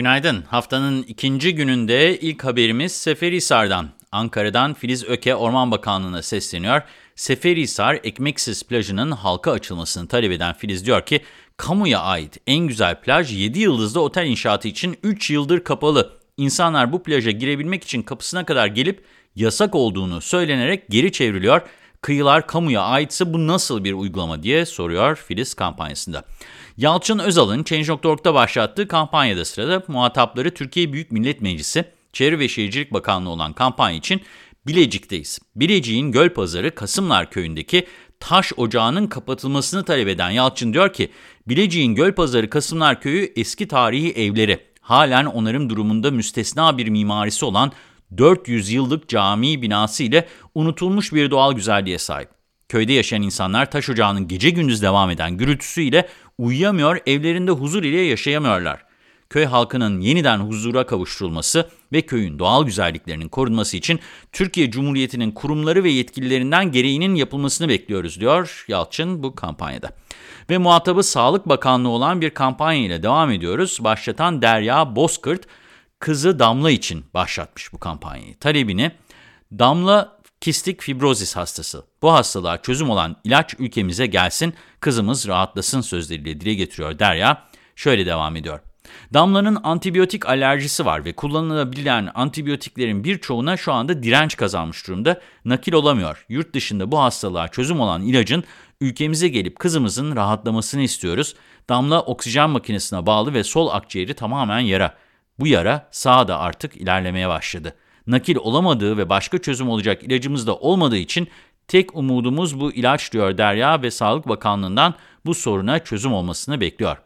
Günaydın. Haftanın ikinci gününde ilk haberimiz Seferihisar'dan. Ankara'dan Filiz Öke Orman Bakanlığı'na sesleniyor. Seferihisar Ekmeksiz plajının halka açılmasını talep eden Filiz diyor ki, kamuya ait en güzel plaj 7 yıldızlı otel inşaatı için 3 yıldır kapalı. İnsanlar bu plaja girebilmek için kapısına kadar gelip yasak olduğunu söylenerek geri çevriliyor. Kıyılar kamuya aitse bu nasıl bir uygulama diye soruyor Filiz kampanyasında. Yalçın Özal'ın Change.org'da başlattığı kampanyada sırada muhatapları Türkiye Büyük Millet Meclisi, Çevre ve Şehircilik Bakanlığı olan kampanya için Bilecik'teyiz. Bilecik'in Gölpazarı Kasımlar Köyü'ndeki taş ocağının kapatılmasını talep eden Yalçın diyor ki, Bilecik'in Gölpazarı Kasımlar Köyü eski tarihi evleri, halen onarım durumunda müstesna bir mimarisi olan 400 yıllık cami binası ile unutulmuş bir doğal güzelliğe sahip. Köyde yaşayan insanlar taş ocağının gece gündüz devam eden gürültüsüyle uyuyamıyor, evlerinde huzur ile yaşayamıyorlar. Köy halkının yeniden huzura kavuşturulması ve köyün doğal güzelliklerinin korunması için Türkiye Cumhuriyeti'nin kurumları ve yetkililerinden gereğinin yapılmasını bekliyoruz diyor Yalçın bu kampanyada. Ve muhatabı Sağlık Bakanlığı olan bir kampanya ile devam ediyoruz. Başlatan Derya Bozkırt, kızı Damla için başlatmış bu kampanyayı. Talebini Damla kistik fibrozis hastası. Bu hastalığa çözüm olan ilaç ülkemize gelsin, kızımız rahatlasın sözleriyle dile getiriyor Derya. Şöyle devam ediyor. Damla'nın antibiyotik alerjisi var ve kullanılabilen antibiyotiklerin birçoğuna şu anda direnç kazanmış durumda. Nakil olamıyor. Yurt dışında bu hastalığa çözüm olan ilacın ülkemize gelip kızımızın rahatlamasını istiyoruz. Damla oksijen makinesine bağlı ve sol akciğeri tamamen yara. Bu yara sağda artık ilerlemeye başladı. Nakil olamadığı ve başka çözüm olacak ilacımız da olmadığı için tek umudumuz bu ilaç diyor Derya ve Sağlık Bakanlığı'ndan bu soruna çözüm olmasını bekliyor.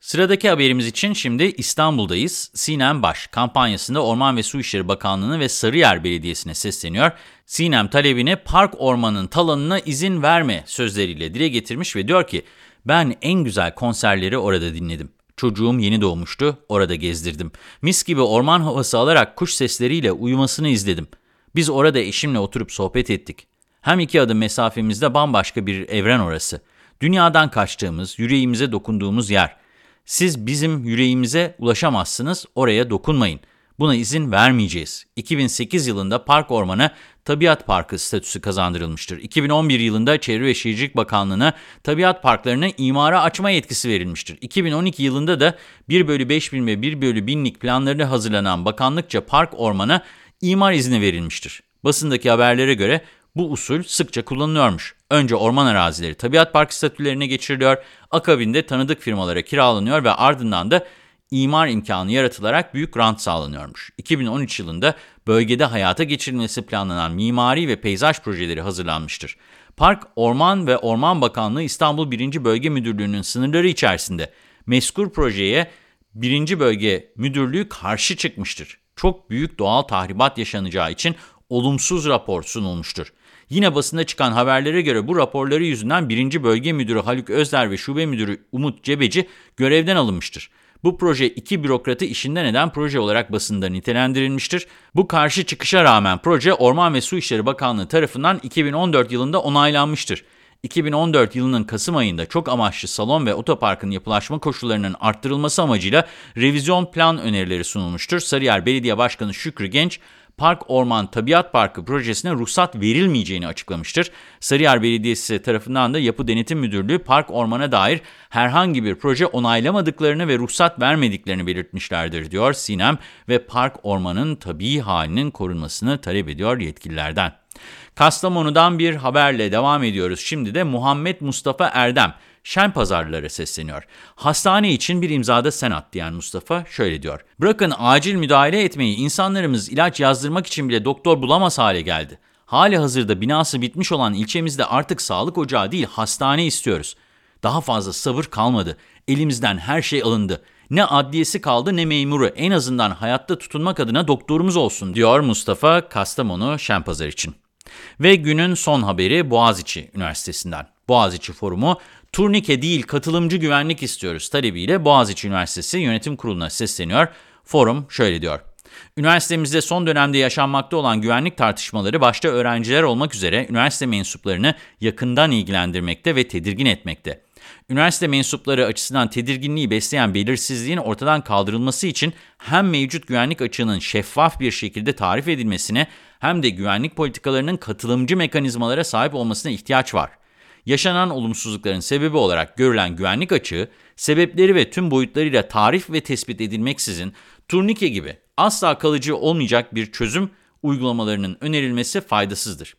Sıradaki haberimiz için şimdi İstanbul'dayız. Sinem Baş kampanyasında Orman ve Su İşleri Bakanlığı'nı ve Sarıyer Belediyesi'ne sesleniyor. Sinem talebini park ormanın talanına izin verme sözleriyle dile getirmiş ve diyor ki ben en güzel konserleri orada dinledim. Çocuğum yeni doğmuştu, orada gezdirdim. Mis gibi orman havası alarak kuş sesleriyle uyumasını izledim. Biz orada eşimle oturup sohbet ettik. Hem iki adım mesafemizde bambaşka bir evren orası. Dünyadan kaçtığımız, yüreğimize dokunduğumuz yer. Siz bizim yüreğimize ulaşamazsınız, oraya dokunmayın. Buna izin vermeyeceğiz. 2008 yılında park ormanı tabiat parkı statüsü kazandırılmıştır. 2011 yılında Çevre ve Şehircilik Bakanlığı'na tabiat parklarını imara açma yetkisi verilmiştir. 2012 yılında da 1 bölü 5 bin ve 1 bölü 1000'lik planları hazırlanan bakanlıkça park ormana imar izni verilmiştir. Basındaki haberlere göre bu usul sıkça kullanılıyormuş. Önce orman arazileri tabiat parkı statülerine geçiriliyor, akabinde tanıdık firmalara kiralanıyor ve ardından da imar imkanı yaratılarak büyük rant sağlanıyormuş. 2013 yılında bölgede hayata geçirilmesi planlanan mimari ve peyzaj projeleri hazırlanmıştır. Park, Orman ve Orman Bakanlığı İstanbul 1. Bölge Müdürlüğü'nün sınırları içerisinde meskur projeye 1. Bölge Müdürlüğü karşı çıkmıştır. Çok büyük doğal tahribat yaşanacağı için olumsuz rapor sunulmuştur. Yine basında çıkan haberlere göre bu raporları yüzünden 1. Bölge Müdürü Haluk Özler ve Şube Müdürü Umut Cebeci görevden alınmıştır. Bu proje iki bürokratı işinden eden proje olarak basında nitelendirilmiştir. Bu karşı çıkışa rağmen proje Orman ve Su İşleri Bakanlığı tarafından 2014 yılında onaylanmıştır. 2014 yılının Kasım ayında çok amaçlı salon ve otoparkın yapılaşma koşullarının arttırılması amacıyla revizyon plan önerileri sunulmuştur. Sarıyer Belediye Başkanı Şükrü Genç, Park Orman Tabiat Parkı projesine ruhsat verilmeyeceğini açıklamıştır. Sarıyer Belediyesi tarafından da Yapı Denetim Müdürlüğü Park Orman'a dair herhangi bir proje onaylamadıklarını ve ruhsat vermediklerini belirtmişlerdir diyor Sinem ve Park Orman'ın tabii halinin korunmasını talep ediyor yetkililerden. Kastamonu'dan bir haberle devam ediyoruz. Şimdi de Muhammed Mustafa Erdem şen pazarlara sesleniyor. Hastane için bir imzada sen at diyen Mustafa şöyle diyor. Bırakın acil müdahale etmeyi insanlarımız ilaç yazdırmak için bile doktor bulamaz hale geldi. Hali hazırda binası bitmiş olan ilçemizde artık sağlık ocağı değil hastane istiyoruz. Daha fazla sabır kalmadı. Elimizden her şey alındı. Ne adliyesi kaldı ne memuru. En azından hayatta tutunmak adına doktorumuz olsun diyor Mustafa Kastamonu Şenpazar için. Ve günün son haberi Boğaziçi Üniversitesi'nden. Boğaziçi Forumu, turnike değil katılımcı güvenlik istiyoruz talebiyle Boğaziçi Üniversitesi Yönetim Kurulu'na sesleniyor. Forum şöyle diyor. Üniversitemizde son dönemde yaşanmakta olan güvenlik tartışmaları başta öğrenciler olmak üzere üniversite mensuplarını yakından ilgilendirmekte ve tedirgin etmekte. Üniversite mensupları açısından tedirginliği besleyen belirsizliğin ortadan kaldırılması için hem mevcut güvenlik açığının şeffaf bir şekilde tarif edilmesine hem de güvenlik politikalarının katılımcı mekanizmalara sahip olmasına ihtiyaç var. Yaşanan olumsuzlukların sebebi olarak görülen güvenlik açığı, sebepleri ve tüm boyutlarıyla tarif ve tespit edilmeksizin turnike gibi asla kalıcı olmayacak bir çözüm uygulamalarının önerilmesi faydasızdır.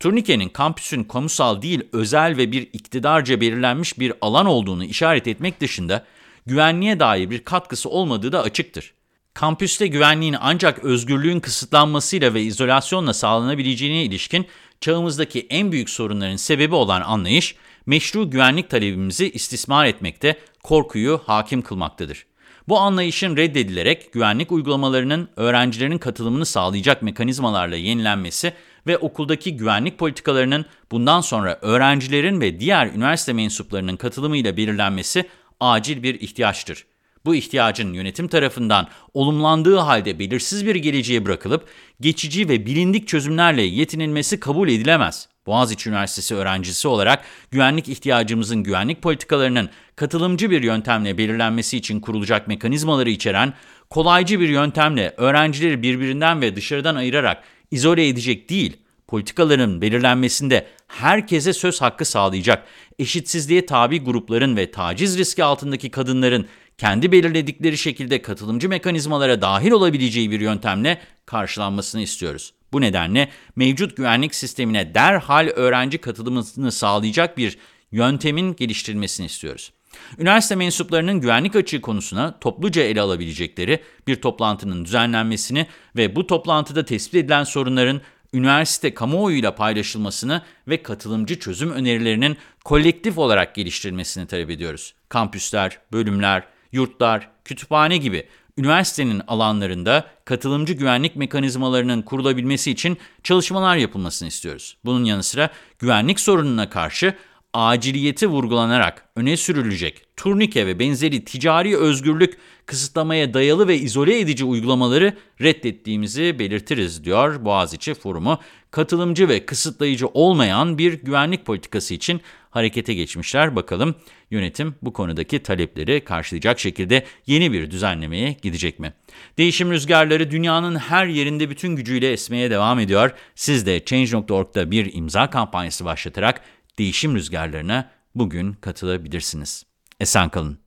Turnikenin kampüsün kamusal değil özel ve bir iktidarca belirlenmiş bir alan olduğunu işaret etmek dışında güvenliğe dair bir katkısı olmadığı da açıktır. Kampüste güvenliğin ancak özgürlüğün kısıtlanmasıyla ve izolasyonla sağlanabileceğine ilişkin çağımızdaki en büyük sorunların sebebi olan anlayış, meşru güvenlik talebimizi istismar etmekte, korkuyu hakim kılmaktadır. Bu anlayışın reddedilerek güvenlik uygulamalarının öğrencilerin katılımını sağlayacak mekanizmalarla yenilenmesi ve okuldaki güvenlik politikalarının bundan sonra öğrencilerin ve diğer üniversite mensuplarının katılımıyla belirlenmesi acil bir ihtiyaçtır. Bu ihtiyacın yönetim tarafından olumlandığı halde belirsiz bir geleceğe bırakılıp geçici ve bilindik çözümlerle yetinilmesi kabul edilemez. Boğaziçi Üniversitesi öğrencisi olarak güvenlik ihtiyacımızın güvenlik politikalarının katılımcı bir yöntemle belirlenmesi için kurulacak mekanizmaları içeren kolaycı bir yöntemle öğrencileri birbirinden ve dışarıdan ayırarak izole edecek değil, politikaların belirlenmesinde herkese söz hakkı sağlayacak, eşitsizliğe tabi grupların ve taciz riski altındaki kadınların kendi belirledikleri şekilde katılımcı mekanizmalara dahil olabileceği bir yöntemle karşılanmasını istiyoruz. Bu nedenle mevcut güvenlik sistemine derhal öğrenci katılımını sağlayacak bir yöntemin geliştirilmesini istiyoruz. Üniversite mensuplarının güvenlik açığı konusuna topluca ele alabilecekleri bir toplantının düzenlenmesini ve bu toplantıda tespit edilen sorunların üniversite kamuoyuyla paylaşılmasını ve katılımcı çözüm önerilerinin kolektif olarak geliştirilmesini talep ediyoruz. Kampüsler, bölümler, yurtlar, kütüphane gibi üniversitenin alanlarında katılımcı güvenlik mekanizmalarının kurulabilmesi için çalışmalar yapılmasını istiyoruz. Bunun yanı sıra güvenlik sorununa karşı aciliyeti vurgulanarak öne sürülecek turnike ve benzeri ticari özgürlük kısıtlamaya dayalı ve izole edici uygulamaları reddettiğimizi belirtiriz, diyor Boğaziçi Forumu. Katılımcı ve kısıtlayıcı olmayan bir güvenlik politikası için harekete geçmişler. Bakalım yönetim bu konudaki talepleri karşılayacak şekilde yeni bir düzenlemeye gidecek mi? Değişim rüzgarları dünyanın her yerinde bütün gücüyle esmeye devam ediyor. Siz de Change.org'da bir imza kampanyası başlatarak değişim rüzgarlarına bugün katılabilirsiniz. Esen kalın.